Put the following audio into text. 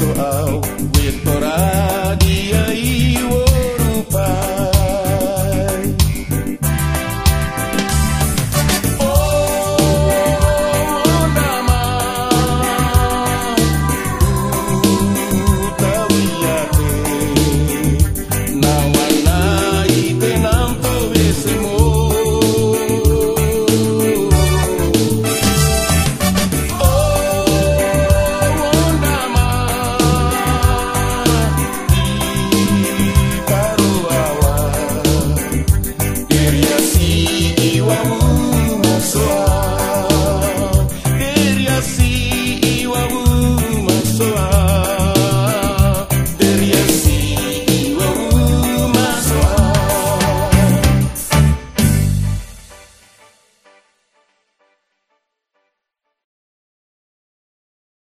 so I will Eu sei que o amor.